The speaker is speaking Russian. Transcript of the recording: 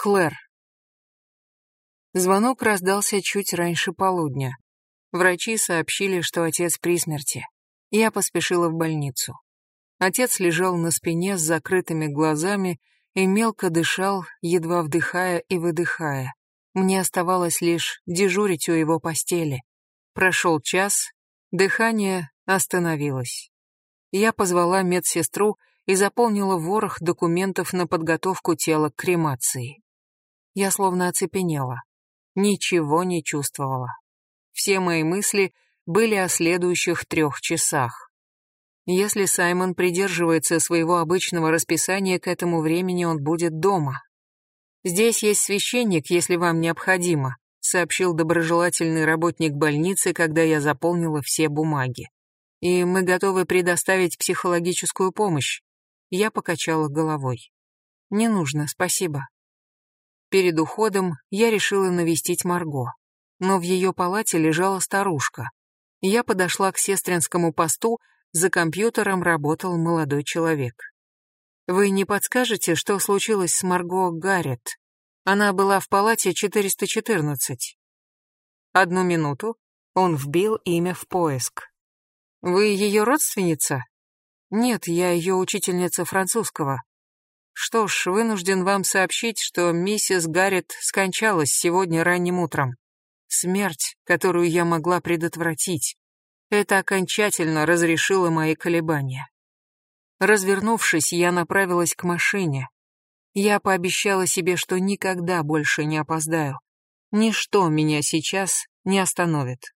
Клэр. Звонок раздался чуть раньше полудня. Врачи сообщили, что отец при смерти. Я поспешила в больницу. Отец лежал на спине с закрытыми глазами и мелко дышал, едва вдыхая и выдыхая. Мне оставалось лишь дежурить у его постели. Прошел час, дыхание остановилось. Я позвала медсестру и заполнила ворох документов на подготовку тела к кремации. Я словно оцепенела. Ничего не чувствовала. Все мои мысли были о следующих трех часах. Если Саймон придерживается своего обычного расписания, к этому времени он будет дома. «Здесь есть священник, если вам необходимо», сообщил доброжелательный работник больницы, когда я заполнила все бумаги. «И мы готовы предоставить психологическую помощь». Я покачала головой. «Не нужно, спасибо». Перед уходом я решила навестить Марго, но в ее палате лежала старушка. Я подошла к сестринскому посту, за компьютером работал молодой человек. «Вы не подскажете, что случилось с Марго Гаррет? Она была в палате 414». «Одну минуту». Он вбил имя в поиск. «Вы ее родственница?» «Нет, я ее учительница французского. Что ж, вынужден вам сообщить, что миссис Гаррет скончалась сегодня ранним утром. Смерть, которую я могла предотвратить. Это окончательно разрешило мои колебания. Развернувшись, я направилась к машине. Я пообещала себе, что никогда больше не опоздаю. Ничто меня сейчас не остановит.